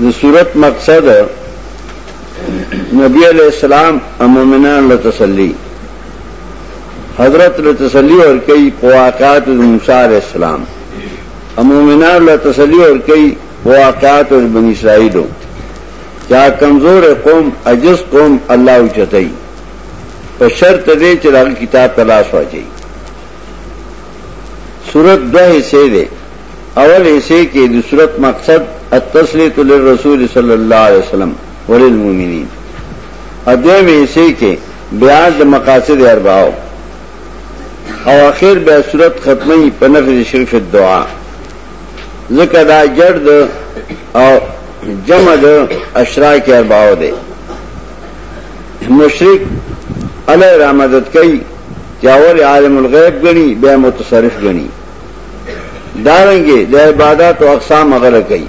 د صورت مقصد نبی علیہ السلام امومنان لتسلی حضرت لتسلی اور کئی پواقات موسیٰ علیہ السلام امومنان لتسلی اور کئی پواقات بن اسرائیلو چا کمزور قوم عجز قوم اللہ اچتئی په شرط دې چې دا کتاب تلاش واچي صورت دوه حصے ده اول حصه کې د صورت مقصد التسلیت للرسول صلی الله علیه وسلم وللمؤمنین ادم حصه کې بیان د مقاصد اربعو او اخر بیا صورت ختمي په نفي شرک فی الدعاء ذکر دا جرد او جمع د اشراک اربعو ده مشرک علی رحمت کوي چاول عالم الغیب غني بیا متصرف غني دارنګه د عبادت او اقسام غره کوي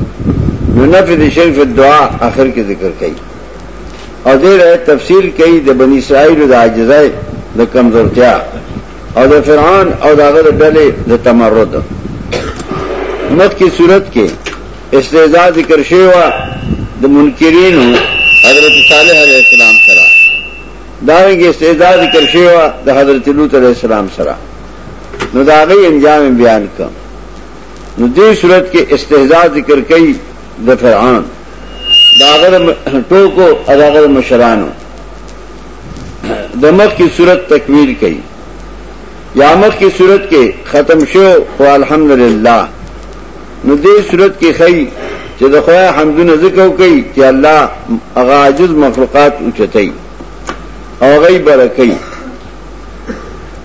نو نفي د شرک په دعا اخر کې ذکر کوي او دې راي تفصیل کوي د بنی اسرائیل د عاجزۍ د کمزورتیا او د فرعون او دغه د ډلې د تمرد مخکې صورت کې استعزاء ذکر شوی و د منکرینو حضرت صالح علیه السلام سره دارنګه استعزاء ذکر شوی و د حضرت لوط علیه السلام سره نو دا غي انجام بیان کړ نو دې صورت کې استهزاء ذکر کړي د فرعون دا غر ټوکو ادا غر مشرانو د مخ کی صورت تکمیل کړي یا مخ کی صورت کې ختم شو او الحمدلله نو دې صورت کې خی چې د خدای حمدونه ذکر کوي چې الله هغه عاجز مخلوقات اوچتای او غي برکې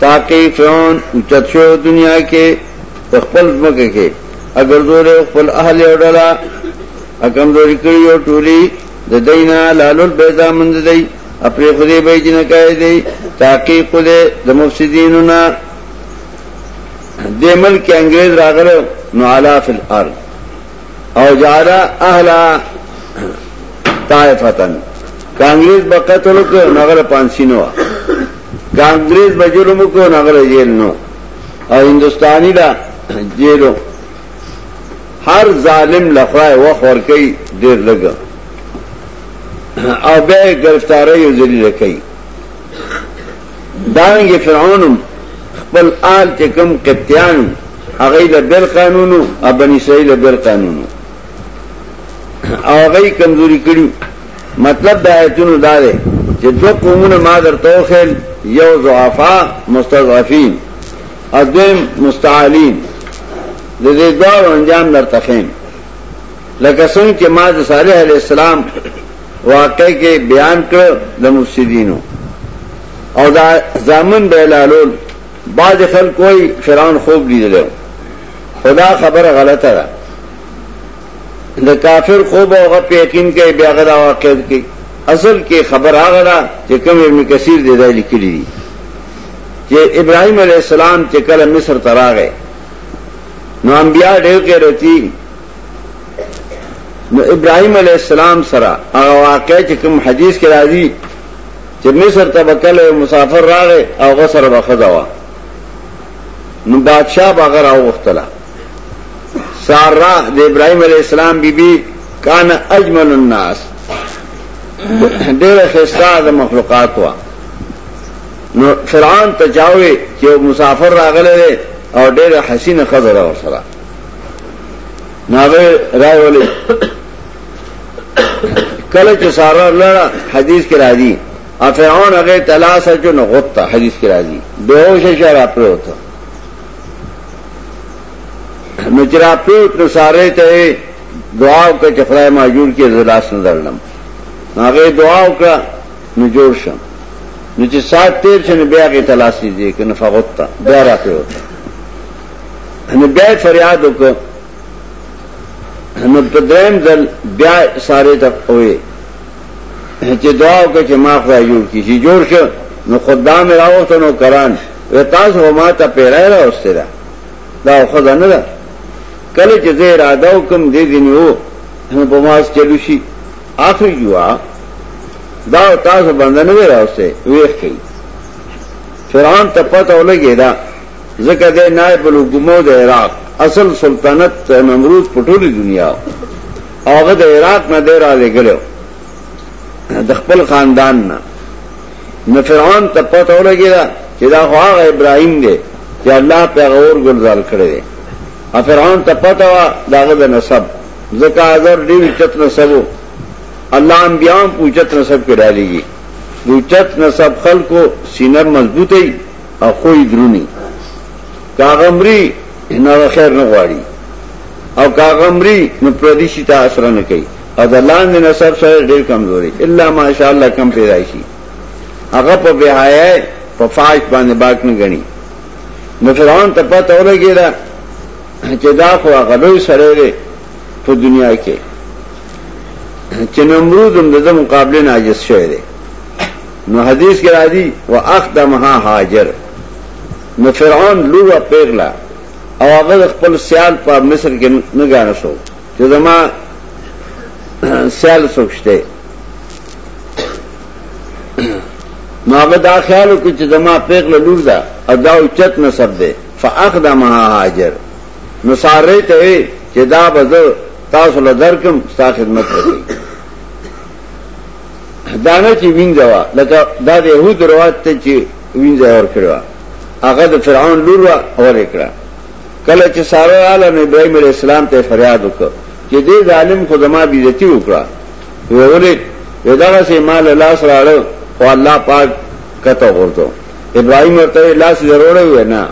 تاکي فرعون اوچت شو دنیا کې په خپل ځمکه کې اگر زوره خپل اهل یو ډلا اکم زوري کړی یو ټولي د دینه لالل بيضا مند دی خپل خدي به جن کوي دی تاکي خدي د مفسدینو نه د ملک انګريز راغله نو علا فی الارض او جعل اهلا طائفتن کانګريز بقتل کو نغله پانسینو که انګریز به جرم وکړو نو هغه جیل نو او هندستاني لا جیلو هر ظالم لخوای وخت ورکي ډیر لګ او به گرفتاری او ذلیل کوي دانګ فرعون خپل آل چې کوم قبطیان هغه له بل قانونو او بنی اسرائیل له بل قانونو هغه کمزوري کړی مطلب دا آیتونو دا دے چه دو قومون ما در توخیل یو زعفا مستضعفین او دویم مستعالین دا دے دوار انجام در تخیم لکه سنگ چه ما دا صالح علیہ السلام واقع کے بیان کر دا مفسدینو او دا زامن بیلالول بعض خلق کوئی فرعون خوب دیدلو خدا خبر غلطه ده د کافر خوب او غپ یقین کوي بیا غدا واقع کوي اصل کې خبر هغه ده چې کوم ابن کثیر دې دا لیکلی دی چې ابراهیم علی السلام چې کله مصر ته راغی نو انبیا ډېر کې رتی نو ابراهیم علی السلام سره هغه واقع چې کوم حدیث کې راځي چې مصر ته بکله مسافر راغی او غسر بخدا وا نو بادشاہ بغیر او وختلا سارا د ابراهيم عليه السلام بيبي کان اجمل الناس ډېر خستا د مخلوقات وا نو فرعون ته چاوي چې مسافر راغله او ډېر حسینه خزر ور سره ناغه راي ولې کله چې سارا لړه حدیث کې راځي افعون هغه تلاش اچو نو غوته حدیث کې راځي به هوش شراب پروت نو چې را پریوت نو سارې ته یې دعا وکړه چې خدای ماجور کې زه لاس نه درلم هغه دعا وکړه نو جوړ شم نو چې سات تیر شنه بیا کې تلاسي دي کنه فقط تا بیا را پریوت نو بیا فریاد وکړه نو په دریم ځل بیا سارې ته وې چې دعا وکړه چې ما خدای جوړ کی چې جوړ شو نو خدام راوته نو کران و تاسو ما ته پیرای راوسته دا دا خدای نه ده کله چې زه اراده وکم دې دې نو نو په ماس چلو شي اخر جوا دا تاسو باندې نه راوسته ویخ کی فرعون ته پته ولګی دا ځکه دې نائب الحکومت عراق اصل سلطنت نمرود پټولی دنیا او هغه د عراق نه دی را لېږلی و، د خپل خاندان نه. نو فرعون ته پته ولګېده چې دا خو هغه ابراهیم دی چې الله پرې هغه اور ګلزار کړی دی. او فرعون ته پته وه د هغه د نسب، ځکه آزر ډېر اوچت نسب و، الله انبیا هم په اوچت نسب کې رالېږي، د اوچت نسب خلکو سینه مضبوطه وي او خوی دروند وي، که هغه مري، ان هغه خیر نه غواړي او کاغه مري نو پردي شي ته اثر نه کوي او د لاندې نسب سره ډېر کمزوري الا ماشاء الله کم پیدا شي هغه په بهای په فاش باندې باک نه غني نو فرعون ته پته ولګی دا چې دا خو هغه لوی سره دی په دنیا کې چې نمرود هم د مقابله ناجس شوی دی نو حدیث کې راځي واخدمها هاجر نو فرعون لوه پیغله او هغه د خپل سیال په مصر کې نه ګاڼه شو چې زما سیال څوک شته نو هغه دا خیال وکړ چې زما پیغله لور ده او دا اوچت نسب ده فاخدمها هاجر نو ساره ته وی چې دا به زه تاسو له درکم ستا خدمت کوي دانه چې وینځوا لکه دا د يهود روایت ته چې وینځه یې ورکړې وه، هغه د فرعون لور وه، غول یې کړه. کله چې ساره راغله نو ابراهیم علیه السلام ته یې فریاد وکړ چې دې ظالم خو زما بېعزتي وکړه. ویې ولید، ویې دغسې یې ما له لاس راړه خو الله پاک کته غورځو. ابراهیم ورته ویې لاس یې دروړی؟ ویې نه،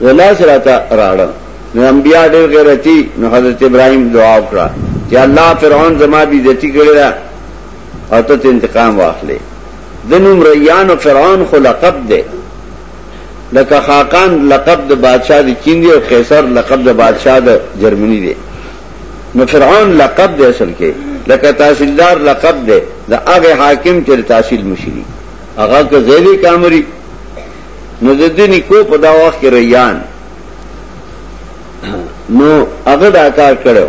ویې لاس یې راته راړه. نو انبیا ډېر غیرتي، نو حضرت ابراهیم دعا وکړه چې الله فرعون زما بېعزتي کړې ده او ته ترې انتقام واخلې. د نومریانو فرعون خو لقب دی لکه خاقان لقب د بادشاہ د چین دی او قیصر لقب د بادشاہ د جرمنی دی نو فرعون لقب دی اصل کې لکه تحصیلدار لقب دی د هغه حاکم چې تحصیل مشری هغه که زیدی کامری نو د دې کو په دا وخت کې ریان نو هغه دا کار کړو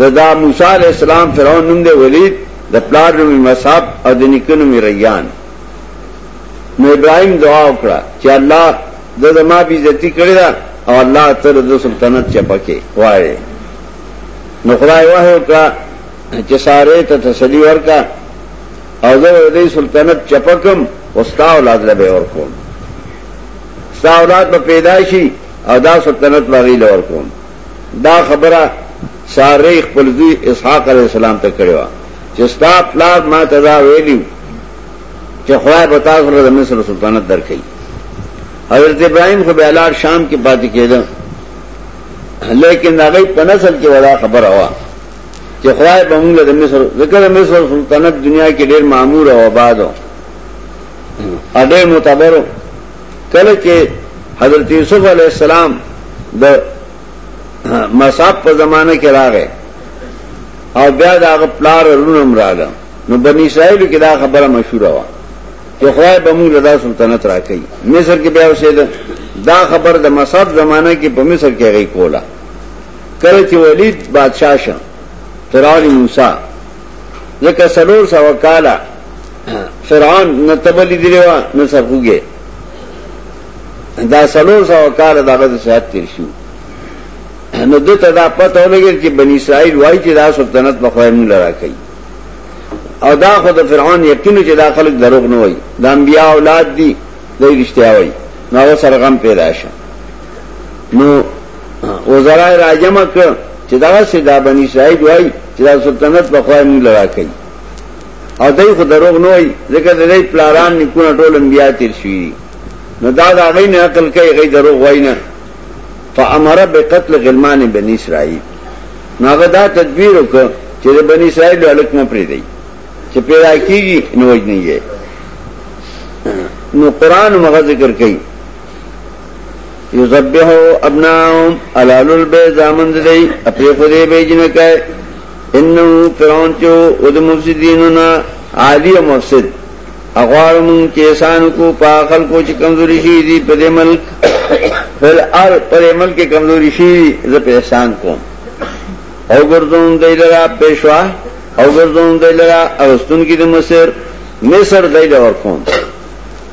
د دا موسی علیه السلام فرعون نوم دی ولید د پلار نوم یې مصعب او د نیکه نوم یې ریان نو ابراهیم دعا وکړه چې الله د زما بې عزتي کړې ده او الله ته د سلطنت چپه کې وایې نو خدای وحی وکړه چې سارې ته تسلي ورکړه او زه د دې سلطنت چپه کوم او ستا اولاد له به ورکوم ستا اولاد به پیدا شي او دا سلطنت باغی له ورکوم دا خبره سارې خپل زوی اسحاق علیه السلام ته کړې وه چې ستا پلار ما ته دا ویلي چې خدای به تاسو له مصر سلطنت درکړي حضرت ابراهیم خو به لار شام کې پاتې کېده لیکن هغه په نسل کې ولا خبره وه چې خدای به موږ له مصر ذکر مصر سلطنت دنیا کې ډېر معمور او آباد او ډېر معتبر کله چې حضرت یوسف علیه السلام د مصاب په زمانه کې راغی او بیا دا غ پلار رونم راغله نو بنی اسرائیل کې دا خبره مشهوره و چې خدای به موږ لدا سلطنت راکړي مصر کې بیا اوسېد دا خبر د مصاب زمانہ کې په مصر کې غي کولا کله چې ولید بادشاہ شه فرعون موسی لکه سلور سو کاله فرعون نه تبلی دی وا نه سرخوګه دا سلور سو کال دغه د صحت تیر شو نو دته دا پته ولګی چې بنی اسرائیل وای چې دا سلطنت په خوای مونږ لرا کوي او دا خو د فرعون یقین چې دا خلک دروغ نه وای د انبیا اولاد دي دوی رښتیا وای نو سره غم پیدا شو نو وزرای راجم کړ چې دا سیدا بنی اسرائیل وای چې دا سلطنت په خوای مونږ لرا کوي او دای خو دروغ نه وای ځکه د دې پلاران نکونه ټول انبیا تیر شوی دي نو دا دا غي نه عقل کوي غي دروغ وای نه فامر بقتل غلمان بنی اسرائیل نو هغه دا تدبیر وکړ چې د بنی اسرائیل الک نه پری دی چې پیدا کیږي نو وځ نه یې نو قران مغه ذکر کوي یذبحوا ابناهم علال البیض امن دی اپی خدای به جنکای انه فرعون چو ود مفسدیننا عالی او مفسد اغوار مون چې احسان کو په خلکو چې کمزوري شي دي په دې ملک فل ار پر ملک کې کمزوري شي زه په احسان کوم او ګرځون دیلرا پېښوا او ګرځون دیلرا اوستون کې د مصر مصر دیلر کوم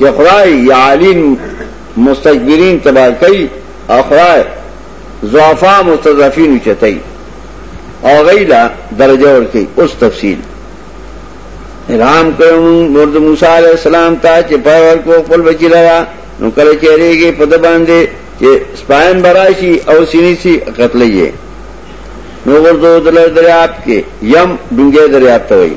چې خدای یعلین مستکبرین تبا کوي او خدای ضعفا مستضعفین چتای او غیلا درجه ور کوي اوس تفصیل رام کوم مرد موسی علی السلام ته چې پاور کو خپل بچی لرا نو کله چې ریږي په د باندې چې سپایم براشي او سینې سي قتل یې نو ورته دریاب کې یم ډنګې دریاب ته وایي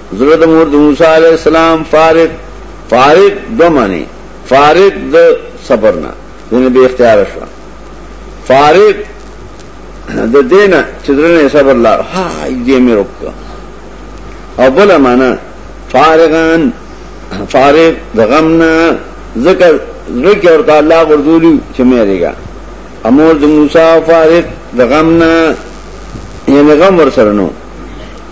زړه د مور د موسی علی السلام فارغ فارغ دو معنی فارغ د صبر نه دنه به اختیار شو فارغ د دینه چې درنه صبر لا ها دې مې روک او بل معنی فارغان فارغ د غم نه ذکر ذکر اور تعالی غردولی چې مې ریګا امور د موسی فارغ د غم نه یعنی غم ور سره نو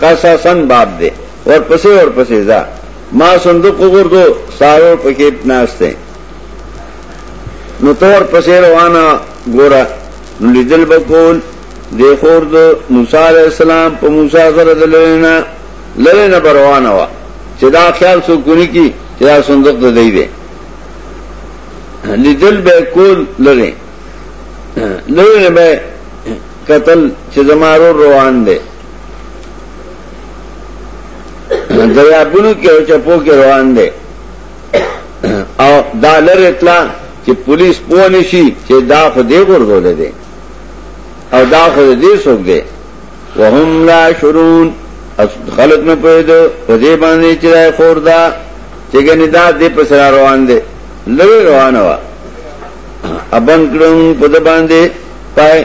قصصا باب دې ورپسې ورپسې ځه ما صندوق وګورځو سارور پکې ناشته نو تور پسې روانه ګوره نو لیدل بکول د خور د موسی علی السلام په موسی سره د لرینا لرینا روانه وا چې دا خیال سو کونی کی چې دا صندوق د دی دی لیدل به کول لری لری به قتل چې زمارو روان دی دریابونو کې او چپو کې روان دي او دا لر اطلاع چې پولیس پوه نشي چې دا خو دې ورغول دي او دا خو دې څوک دي وهم لا شرون خلق نه پوهېدو په دې باندې چې دا خور دا چې ګنې دا دې په سره روان دي لوی روانه وا ابن کړم په دې باندې پای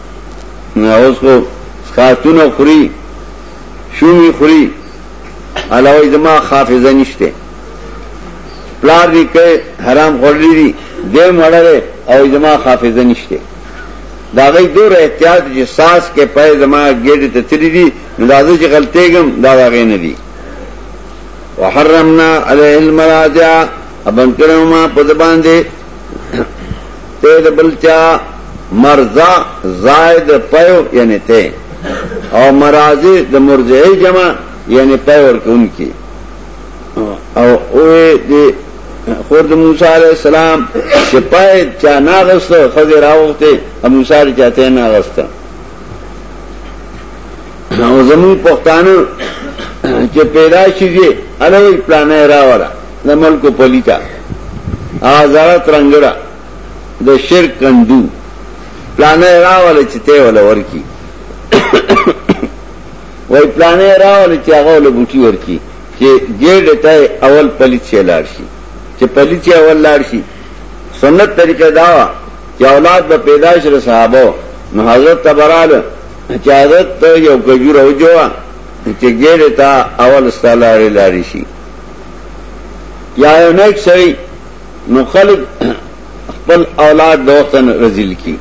نو اوس کو خاتون خوري شومي خوري علاوه زما حافظه نشته پلار دې کوي حرام خورلي دي دې مړره او زما حافظه نشته دا غي دور احتیاط چې ساس کې پې زما ګډ ته تللی دي نو دا چې غلطېګم دا غي نه دي وحرمنا عليه المراجع ابن کرما په دبان دي تے دا بلچا مرزا زائد پیو یعنی تے او مرازی دا مرزعی جمع یعنی پیور کے ان کی او اوے دے خود موسیٰ علیہ السلام چه پای چا ناغست خود راوخته موسیٰ علیہ چاہتے ناغست او زمون پختانو چه پیدا شیدی علاوی پلانه راورا د ملک پلیتا آزار ترنګړه د شرک کندو پلانه راول چې ته ول ورکی وای پلانه راول چې هغه ول بوټي ورکی چې ګډ ته اول پلیت شي لاړ شي چې پلیت شي اول لاړ شي سنت طریقه دا چې اولاد به پیدا شي صحابه نو حضرت تبرال چې حضرت یو کجوره وجوه چې ګډ ته اول ستاله لاري شي یا یو نیک سړی نو خلق خپل اولاد د وخت نه رزیل کی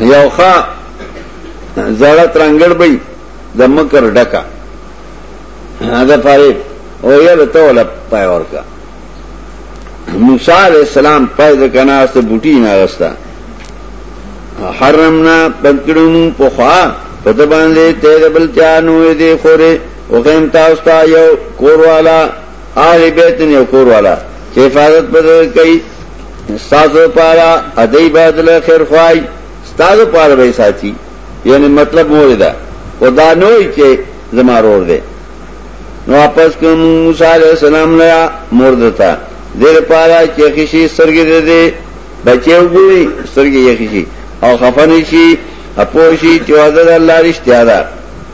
یو ښا زړه ترنګړ بې د مکر ډکا دا پاره او یو ته ولا پای ورکا موسی علی السلام پای د کناست بوټی نه غستا حرمنا پنکړم په خوا په دبان دې ته بل چانو دې خوره وقیم تاستا یو کور والا آل بیتن یو کور والا چه حفاظت بدر کئی ستاسو پارا ادئی بدل خیر خواهی ستاسو پارا بے ساتی یعنی مطلب مور دا و دا نوئی چه زمارور دے نو واپس کم موسی علیہ السلام لیا مور دتا دیر پارا چه خشی سرگی دے دے بچے وګوري سرګي یې خشي او خفن شي اپوشي چې وعده الله رښتیا ده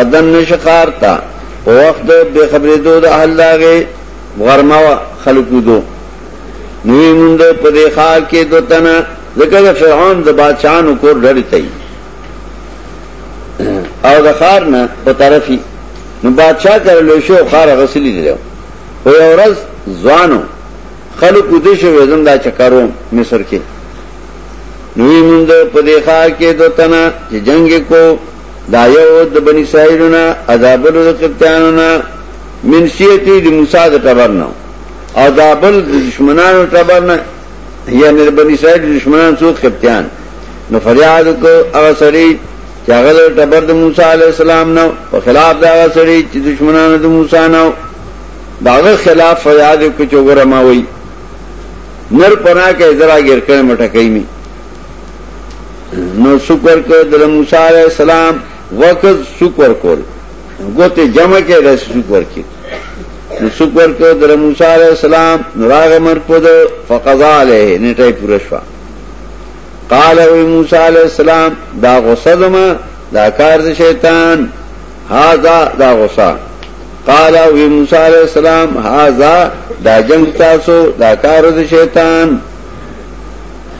اذن نشقار تا په وخت به خبرې دو د اهل داغه غرمه خلقو دو نوې مونږ په دې خار کې دوتنه ځکه د فرعون د بادشاہانو کور ډړې تای او د خار نه په طرفي نو بادشاہ کړل شو خار غسلی دی او یو ورځ ځوانو خلقو دې شو زم دا چکرو مصر کې نوې مونږ په دې خار کې دوتنه چې جنگ کو دا یو د بنی اسرائیل نه عذابلو د قبطیانو نه من شیعتی د موسی د ټبر نه او دا بل د دشمنانو ټبر نه یعنی د بنی اسرائیل دشمنان څو قبطیان نو فریاد کو هغه سړی چې هغه د ټبر د موسی علی السلام نه په خلاف دا هغه سړی چې دشمنانو د موسی نه داغه خلاف فریاد کو چې ګره ما وای نر پنا کې درا ګر کړه مټه کوي نو شکر کړ د موسی عليه السلام وخت شکر کول ګوته جمع کې د شکر کې نو شکر کړ د موسی عليه السلام راغ مر پد فقضا عليه نټه پوره شو قال او موسی عليه السلام دا غصه دما دا کار د شیطان هاذا دا غصه قال او موسی عليه السلام هاذا دا جنگ تاسو دا کار د شیطان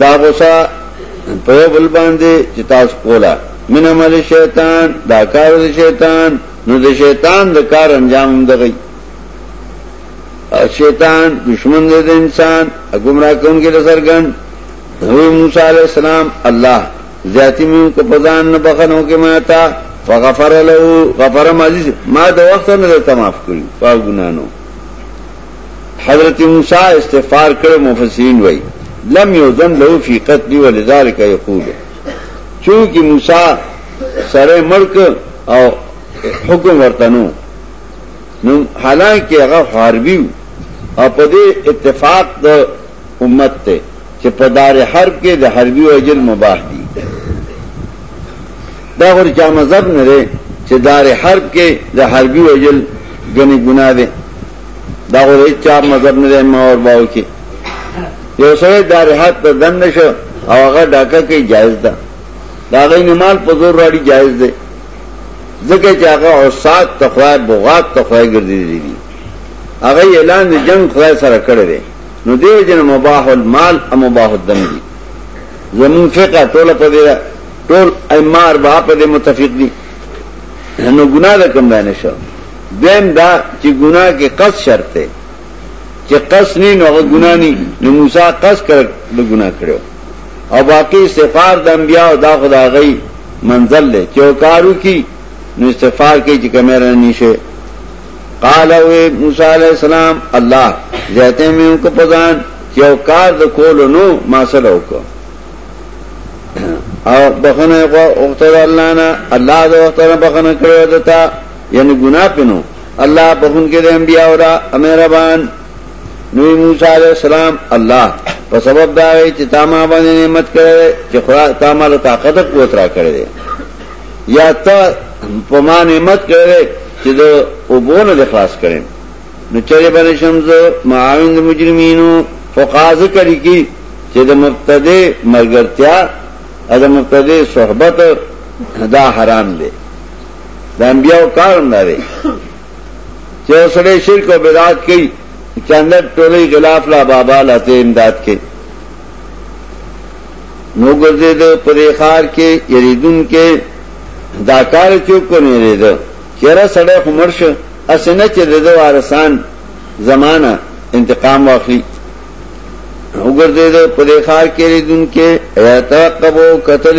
دا غوسه په یو بل باندې چې تاسو کولا من عمل شیطان دا کار د شیطان نو د شیطان د کار انجام هم دغی شیطان دشمن دی د انسان گمراه کوونکی د سرګن نبی موسی علیہ السلام الله زیاتی مې کو پزان نه بخنو کې ما تا فغفر له غفر مازی ما د وخت نه ته معاف کړی پاو ګنانو حضرت موسی استغفار کړو مفسرین وای لم یوزن له فی قتل ولذالک یقول چونکی موسی سره ملک او حکم ورتنو نو حالانکه هغه حربي او په دې اتفاق د امت ته چې په دار حرب کې د حربي وجل مباح دي دا ور چا مذهب نه لري چې دار حرب کې د حربي وجل غني ګناه ده دا غو هیڅ چا مذهب نه دی ما ور باو کې یو سره دار حد ته دن نشو او هغه ډاکه کې جایز ده دا غي نمال په زور راړي جایز ده ځکه چې هغه اوسات تخوا بغات تخوا ګرځي دي هغه اعلان د جنگ خدای سره کړی دی نو دیو جن مباح المال او مباح الدم دي زمون فقہ ټول په دې ټول ایمار با په دې متفق دي نو ګناه ده کوم نه شو دویم دا چې ګناه کې قصد شرط دی چې قصد نه نو هغه ګناه نه نو موسی قصد کړ د ګناه کړو او باقی استغفار د انبیا او دا خدا غي منزل له چوکارو کی نو استغفار کې چې کمره نشه قال او موسی علی السلام الله ذاته مې کو پزان چې او کار د کول نو ما سره وکړه او بخنه او اختر الله نه الله د وختره بخنه کړو دتا یعنی گناہ پنو اللہ بخون کے دے انبیاء اولا امہربان نوی موسیٰ علیہ السلام اللہ په سبب دا وی چې تا ما باندې نعمت کړې چې خدا تا ما له طاقت او قوت را کړې یا ته په ما نعمت کړې چې د وبونه د خلاص کړې نو چرې باندې شمز معاون مجرمینو فقاز کړي کی چې د مبتدی مرګرتیا او د مبتدی صحبت دا حرام دی د انبیاو کارم دا دی چې اوسړې شرک او بدعت کوي چاندر ټولې غلاف لا بابا لاته امداد کوي نو ګرځې د پرې خار کې یریدون کې دا کار چوک کو نه لري دا چیرې سړې خمرش اسنه چې د وارسان زمانہ انتقام واخلي وګرځې د پرې خار کې یریدون کې یا تقبو قتل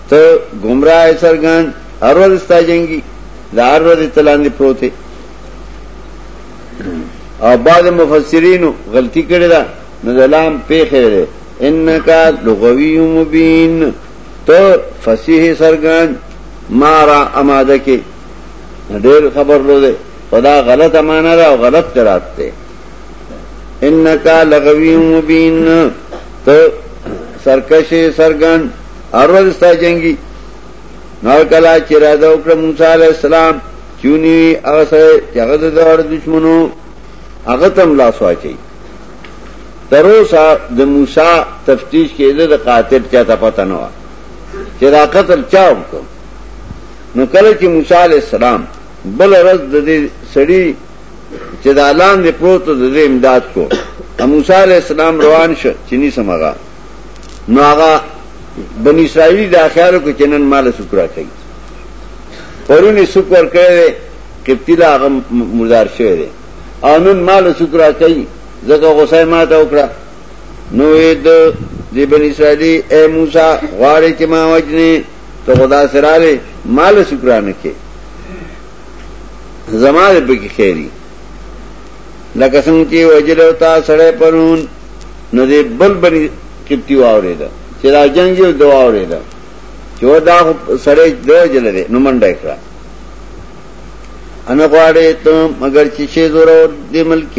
ته گمراه اې سرګان هر ورځ ستا جنگي د هر ورځ تلاندې پروت او بعض مفسرینو غلطی کړی دا نو دلام پیخه ده انکا لغوی مبین تو فصیح سرګان مارا اماده کې ډېر خبر لو ده خدا غلط امانه ده او غلط قرات ده انکا لغوی مبین تو سرکش سرګان هر ورځ ستا جنگي نو کلا چې را دا وکړه موسی عليه السلام چونی هغه سره چې هغه د دوړ دشمنو هغه تم لا سواچي تر اوسه د موسی تفتیش کېده د قاتل چاته پته نه و چې دا قتل چا وکړ نو کله چې موسی عليه السلام بل ورځ د دې سړي چې د اعلان دی پروت د دې امداد کو موسی عليه السلام روان شو چې ني سمغه نو هغه بنی اسرائیلی دا خیال وکړ چې نن مال سوک راکړي پرونی سوک ور کړی دی قبطی لا هغه مردار شوی دی او نن مال سوک راکړي ځکه غوسه ما ته وکړه نو د دې بنی اسرائیلی اے موسی غواړي چې ما وجنه ته خدا سره لري مال سوک را نه کې زماره به کې خیری لکه څنګه چې وجلو تا سره پرون نو دې بل بني قبطي واورېده چې را جنګ یو دوا اورېده چې و دا سړی د جل دی نو منډه کړه ان غواړې ته مگر چې شي زور او د ملک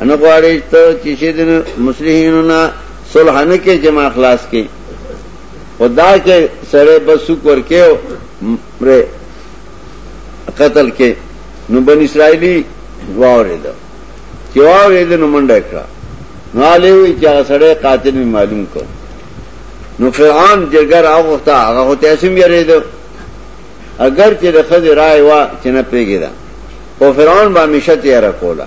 ان غواړې ته چې شي د مسلمانانو نه صلح نه کې جما خلاص کې خدا کې سره بس شکر کې او قتل کې نو بن اسرائیلی واورېده چې واورې د نو منډه کړه نو علي وی چې هغه سړی قاتل می معلوم کړ نو فرعون جرګر اوغوخته هغه هو تاسم یریدو دو اگر چې د خځې رائے وا چې نه پیګی دا او فرعون با همیشه تیار کولا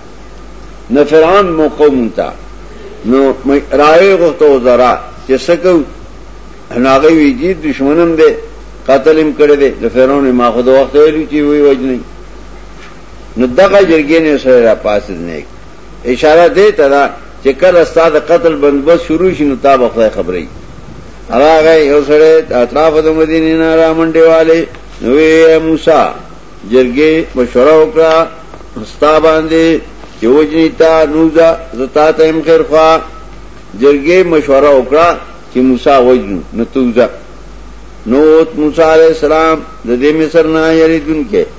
نو فرعون مو قوم تا نو رائے غوښته وزرا چې سکو هغه وی جی دشمنم دی قتلم کړی دی د فرعون ما خو د وخت ویلو چې وی وجنی نو دغه جرګې نه سره را پاسید نه اشاره دی ته دا چې کله استاد قتل بندوبست شروع شي نو تاب خدای خبرې هغه یو سره اطراف د مدینې نه را منډه والے نو موسی جرګې مشوره وکړه مستا باندې چې وجنی تا نوزا زتا ته هم خیر خوا جرګې مشوره وکړه چې موسی وجنو نو توزا نو موسی علیہ السلام د دې مصر نه یریدونکو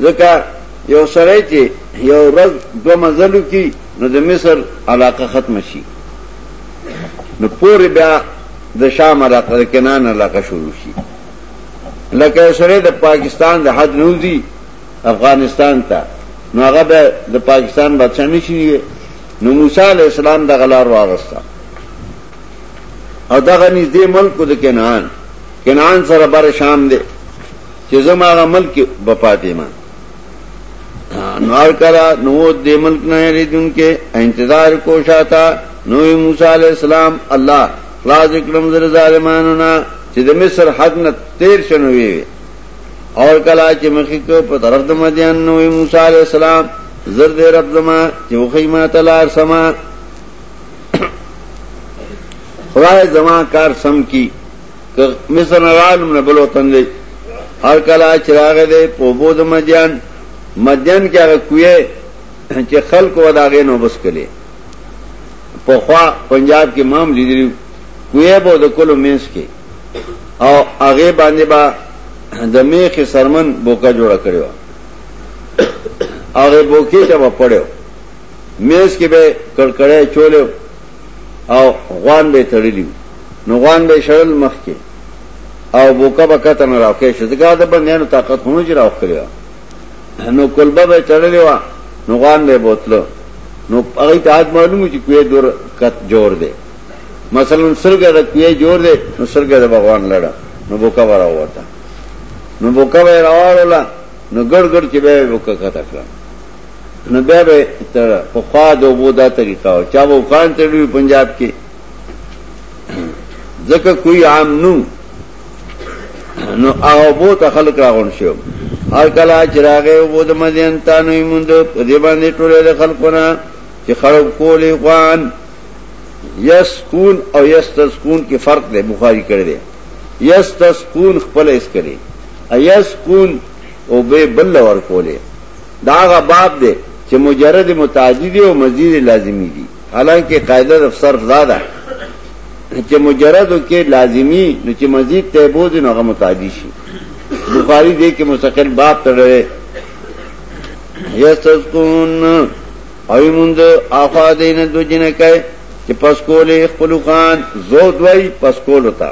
ځکه یو سړی چې یو ورځ دوه مزلو کی نو د مصر علاقه ختم شي نو پورې بیا د شام علاقه د کنان علاقه شروع شي لکه یو سړی د پاکستان د حد نوځي افغانستان ته نو هغه به د پاکستان بادشاہ نشي نو موسی علی السلام د غلار واغستا او دغه نږدې ملک د کنان کنان سره بر شام دی چې زه ما هغه ملک به پاتې ما نو هر کله نو دې ملک نه لريدون کې انتظار کوشاتا نو موسی عليه السلام الله خلاص کړم زر ظالمانو نه چې د مصر حق نه تیر شنوي اور کلا چې مخې کو په طرف د مدین نو موسی عليه السلام زر دې رب زما چې وخی ما تلار سما خدای زما کار سم کی که مصر نه رالم نه بل وطن دی هر کله چې راغې دی په اوبو د مدیان مدیان کې هغه کوی چې خلق و داغې نو بس کلی په خوا پنجاب کې مام لیدلی کوی به د کلو مینس کې او هغه باندې با د میخې سرمن بوکا جوړه کړو هغه بوکې ته په پړیو میز کې به کړکړې چولیو او غوان به تړلی نو غوان به شړل مخ کې او بوکا به کته نه راوکې شو ځکه د بندیانو طاقت خونو چې راوخلی نو کلبه به تړلی و نو غوان به بوتلو نو هغه ته عاد معلومه چې کوی دور کت جوړ دی مثلا سرګه د کوی جوړ دی نو سرګه د بغوان لړه نو بوکا به راوته نو بوکا به راوړل نو ګړ ګړ چې به بوکا کته کړم نو بیا به تر پخوا د اوبو دا طریقه و چا به اوکان تړلی وي پنجاب کې ځکه کوئی عام نو نو هغه اوبو ته خلک راغون شو هر کله چې راغی اوبو د مدین ته نو یې موند په دې باندې ټوله د خلکونه چې خړوب کولې غوان یسکون او یستسکون کې فرق دی بخاری کړی دی یستسکون خپل اس کړي ایسکون او به بل ور کولې دا هغه باب دی چې مجرد متعدی دی او مزید لازمی دی حالانکه قاعده د صرف دا ده چې مجرد کې لازمی نو چې مزید ته بوز نو هغه متعدی شي بخاری دې کې مستقل باب تړلې یستذکون اوی مند آخوا دین دو جنہ کئے چی پس کولی خپلو خان زود وی پس کولو تا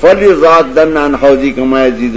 فلی ذات دن عن حوزی کما یزید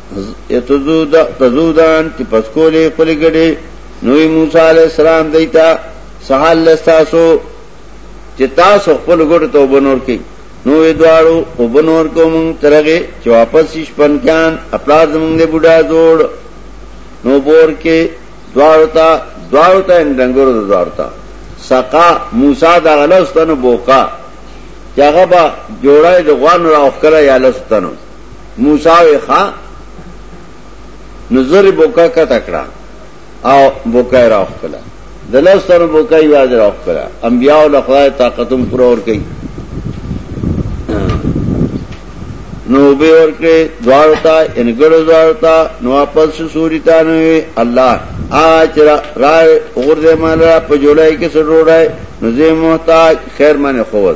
تزودان چې پس کولې خپل ګډې نوې موسی عليه السلام دیتا سحال لستاسو چې تاسو خپل ګډ ته وبنور کې نوې دواړو وبنور کوم ترغه چې واپس شپن کان خپل زمونږ دې بډا جوړ نو بور کې دواړو ته دواړو ته انګورو دواړو ته سقا موسی دا غلستانو بوقا چې هغه با جوړای د غوان راوخره یا لستانو موسی وی خا نظر بوکا کا تکړه او بوکا راخ کلا دلس تر بوکا یواز راخ کلا انبیاء او خدای طاقتم پر اور کئ نو به ورکه دوارتا ان ګړو دوارتا نو واپس سوري تا نو الله اچ را اور دې مال په جوړای کې سر روړای نو زه محتاج خیر منه خوځ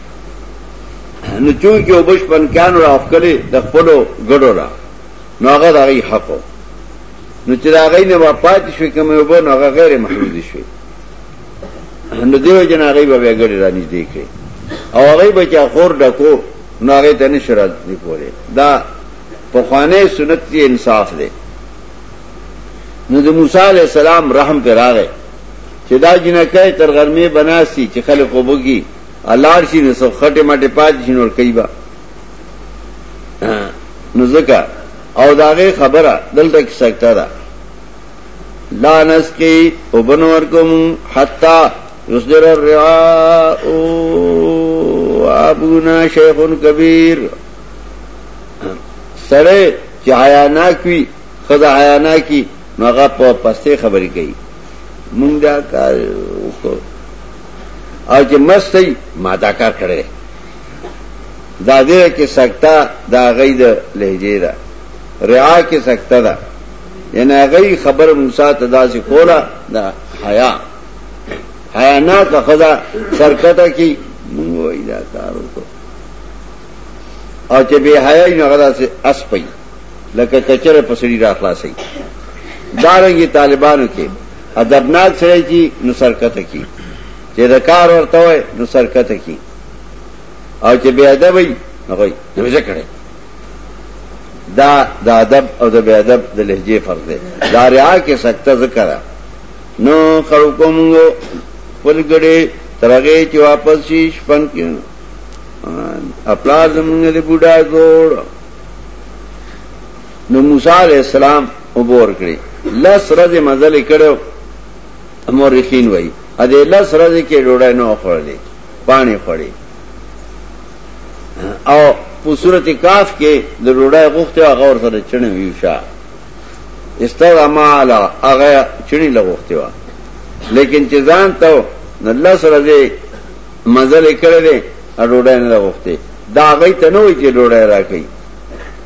نو چون کې وبش پنکانو راخلې د خپل ګډو را نو هغه دغه حق نو چې هغه نه وفات شو کوم یو بو نو هغه غیر محدود شو نو دیو جن هغه به ګډ را نږدې کړي او هغه به چې خور ډکو نو هغه ته نشرات دی پوره دا په خوانه سنت کې انصاف دی نو د موسی علی السلام رحم پر راغی چې دا جنکه تر غرمه بناسي چې خلک وبږي الار شي نو څو خټه ماټه پات شي نور کوي با نو زکه او داغه خبره دلته کې سکتا ده لا نسقي وبنور کوم حتا يصدر الرعاء ابونا شيخ كبير سره چې حیا نه کوي خدا حیا نه کوي نو هغه په پسته خبرې کوي مونږ دا کار وکړو او چې مست وي ما دا کار کړی دی دا دی کې سکتا دا غي د لهجه ده رعا کې سکتا ده یعنی غي خبر موسی ته داسې کولا دا حیا حیا نه کا خدا سرکته کی مونږ وای دا کار وکړو او چې به حیا نه غدا سي اس پي لکه کچره پسړي را خلاصي دارنګي طالبانو کې ادبناک سره کی نو سرکته کی چې د کار ورته وای نو سرکته کی او چې بی ادب وي نو وای نو ځه کړي دا د ادب او د بی ادب د لهجه فرق دی دا ریا کې سکته ذکر نو خلق کوم ولګړي ترغه چې واپس شي شپن کې خپل زمونږ له بوډا جوړ نو موسی علیہ السلام وبور کړي لس ورځې مزل کړو مورخین وایي ا دې لس ورځې کې ډوډۍ نه خوړلې پانی خوړې او په صورت کاف کې د ډوډۍ غوښته هغه ور سره چڼې ویوشا استغه مالا هغه چڼې لغوښته و لیکن چې ځان ته نه لس ورځې مزل کړلې ډوډۍ نه غوښته دا غي ته نه وي چې ډوډۍ راکړي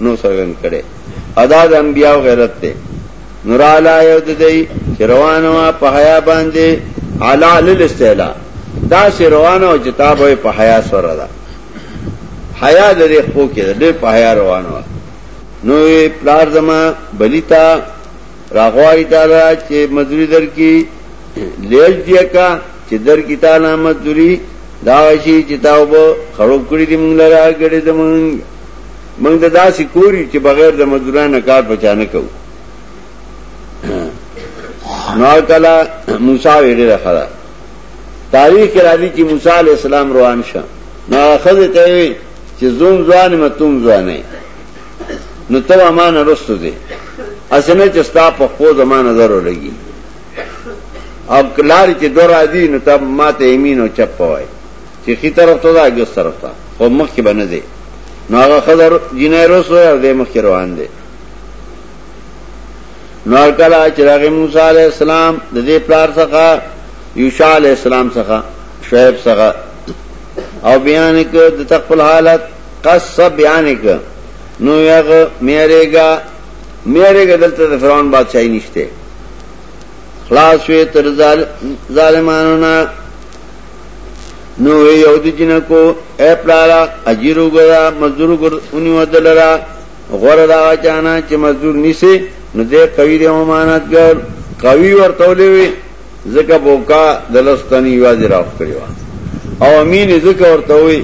نو څرګند کړي ادا د انبیاء غیرت ته نور علی یو د دی چې روانه وا په حیا باندې علی للاستعلا دا چې روانه او جتاب وي په حیا سره ده حیا د دې خو کې ده په حیا روانه وا نو پلار زما بلیتا راغوای تعالی چې مزری در کی لیج دیا کا چې در کی تعالی مزری دا شي چې تاوب خړوب کړی دی مونږ لاره غړې زمونږ موږ د داسې کوري چې بغیر د مزدورانو کار پچانه کوو نو کلا موسی ویډه راخلا تاریخ کې راځي چې موسی علی السلام روان شه نو خزه ته وی چې زوم ځوان متوم ځوان نو ته امان رستو دي اسنه چې ستا په خو زما نظر ولګي او کلار چې دور راځي نو ته ماته یمین او چپ وای چې خي طرف ته دا ګس طرف ته خو مخ کې باندې دی نو هغه خضر جنای رسو او د مخ کې روان دی نو کله چې راغی موسی علی السلام د دې پلار څخه یوشع علی السلام څخه شعیب څخه او بیان ک د تقبل حالت قص بیان ک نو یغ میریګا میریګا دلته د فرعون بادشاہي نشته خلاص وی تر ظالمانو نه نو یو د جنکو اے پلالا اجیرو ګرا مزدور ګر اونی ودلرا غره دا چانا چې مزدور نیسه نو دې قوی دې امانت ګر قوی ورته ولوي زکه بوکا دلستنی واځي راو کړی و او امین زکه ورته وي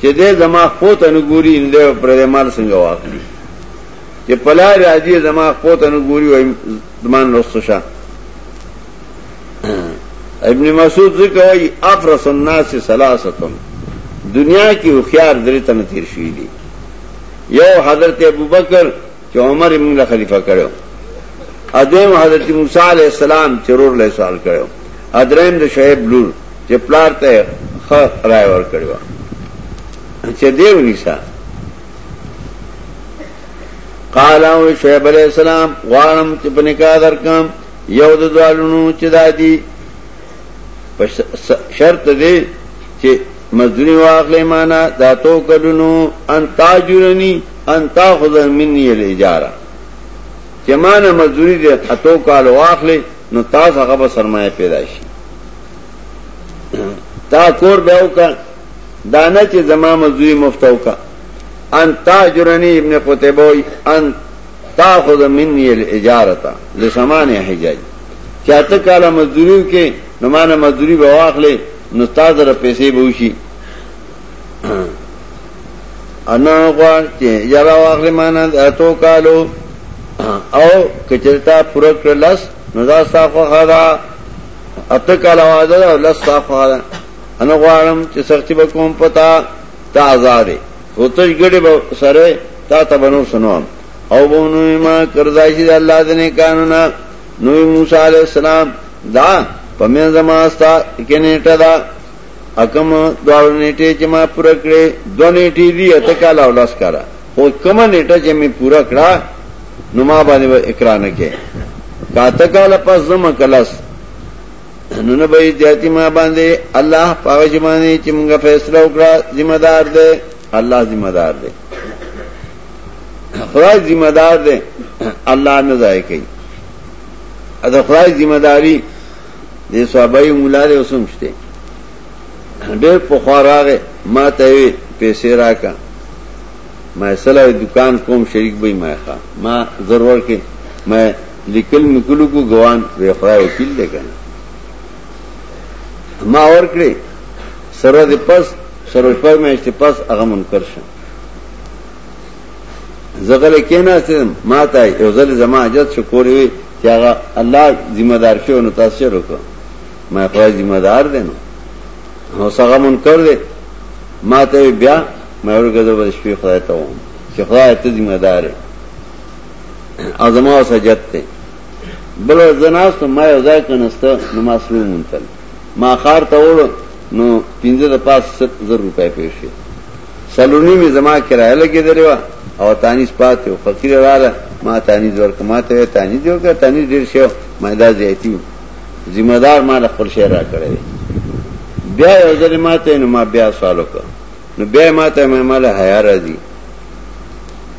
چې دې زما خپل انګوري اندې پر دې مال څنګه واخلي چې پلا راځي زما خپل انګوري او دمان رسوشه ابن مسعود ذکر وی افرس الناس سلاستم دنیا کی اخیار در تن تیر شوی دی یو حضرت ابو بکر چې عمر موږ له خلیفہ کړو ادم حضرت موسی علیہ السلام چرور له سوال کړو ادریم د شعیب لور چې پلار ته خ راي ور کړو چې دیو نشا قال او شعیب علیہ السلام غوانم چې پنکا درکم یو د دوالونو چې دادی په شرط دی چې مزدوری واخلې معنا دا تو کلونو ان تاجرنی ان تاخذ مني الاجاره چې معنا مزدوری دې اتو کال واخلې نو تاسو هغه به سرمایه پیدا شي تا کور به وکا دانه چې زما مزدوری مفتوکا ان تاجرنی ابن قتیبوی ان تاخذ منی الاجارتا لسمان حجاج چاته کاله مزدوری کې نو مانه مزدوری به واخلې نو تاسو را پیسې به وشي انا غوا چې یارا واخلې مانه اتو کالو او کچرتا پوره کړلس نو دا صافه خدا اته کاله واده او لس صافه خدا انا غواړم چې سختی به کوم پتا تا آزادې خو تش ګډې به سره تا ته به نور څه نه وایم او به نو یې ما قرضای شي د الله د نیکانو نه نو یې موسی علیه السلام دا په منځ ما ستا کې نیټه ده اکم دواړو نیټې چې ما پوره کړې دوه نیټې دي اته کاله او لس کاله خو کومه نیټه چې مې پوره کړه نو ما باندې به اقرار نه کې کاته کاله پس زما کلس نو نه به دیاتی ما باندې الله پاوې جمانه چې موږ فیصله وکړه ذمہ دار دی الله ذمہ دار دی خدای ذمہ دار دی الله نه ځای کوي اته خدای ذمہ داری دې صحابه مولا دې اوسم شته ډېر په خوراغه ما ته پیسې راکا ما سره دکان کوم شریک به ما ښا ما ضرور کې ما لیکل مکلو کو ګوان به خدای وکیل دی کنه ما اور کړې سره دې پس سره په مې چې پس هغه منکر شه زغل کینا سم ما ته یو ځل زما حاجت شو کورې وي چې هغه الله ذمہ دار شو نو تاسو وکړه ما خدای ذمہ دار دی نو نو څنګه منکر دی ما ته بیا مې ورګه د شپې خدای ته وم چې خدای ته ذمہ دار دی او زما او سجد ته بل ورځناست ما یو ځای کنسته نو ما سلو مونتل ما خار ته وړو نو پینځه د پاس ست زر روپۍ پیښې سلونی می زما کرایه لګې درې وا او تانی سپات او فقیر رااله ما تانی زور کما ته تانی جو کا تانی ډیر شو ما دا زیاتیو ذمہ دار ما خپل شعر را کړی بیا یو ځل ما ته نو ما بیا سوال وکړ نو بیا ما ته ما مال حیا راځي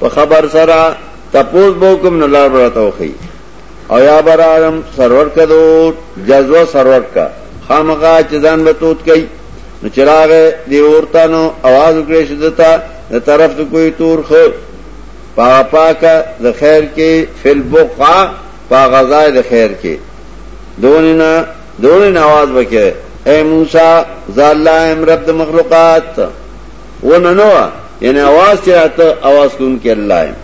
په خبر سره تپوس به وکم نو لار به راته وښي او یا به راغلم سرور که د اور جذوه سرور که خامخا چې ځان به تود کوي نو چې راغی دې اور ته نو اواز وکړی شو ده ته د طرف د کوی تور خو پاغه پاکه د خیر کې فی البقعه پاغه ځای د خیر کې دونې نه دونې نه اواز وکړي اے موسی ذا الله ام رب د مخلوقات و نه نو یعنی आवाज چې راته आवाज کوم کې الله ایم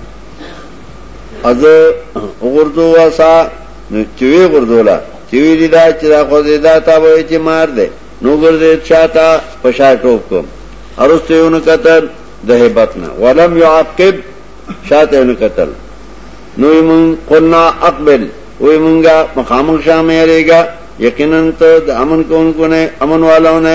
از غردو واسا نو چې وی غردولا چې وی دي دا چې دا خو دې دا تا وای چې مار دې نو ګرځې چاته پښا ټوب کوم ارسته یو نو قتل د هیبت نه ولم يعقب شاته یو نو قتل نو یمن قلنا اقبل وی مونږه مخامخ شامه یریګا یقینا ته د امن کوونکو نه امن والو نه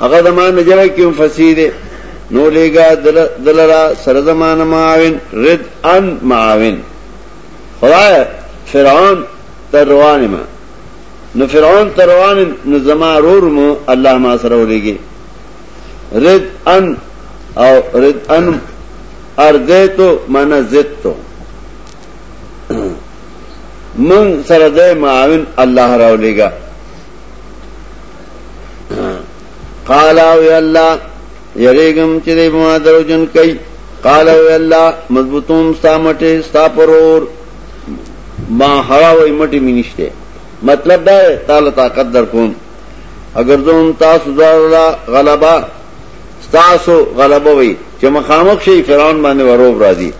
هغه زمان نجوه کیون فسیح ده نو لیگا دلرا سر زمان معاون رد ان معاون خدای فرعون تر روان ما نو فرعون تر روان نو زما رور مو الله ما سره ولېږي رد ان او رد ان اردیتو معنی زدتو من سره ده معاون الله راولېږي قال او الله یریګم چې دې ما درو جن کوي قال او الله مضبوطوم ستا مټه ستا پرور ما هوا وې مټه مینشته مطلب دا تعالی طاقت در کوم اگر زوم تاسو زړه غلبا تاسو غلبه وي چې مخامخ شي فرعون باندې وروب راځي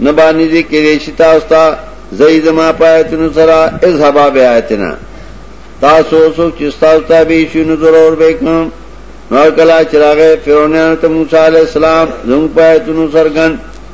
نه باندې دې کې شي تاسو ته زید ما پاتنو سره اذهبا بیاتنا تاسو څوک چې تاسو تابع شئ نو ضرور به کوم نو کلا چراغه فرعونانو ته موسی عليه السلام زموږ پاتونو سرګن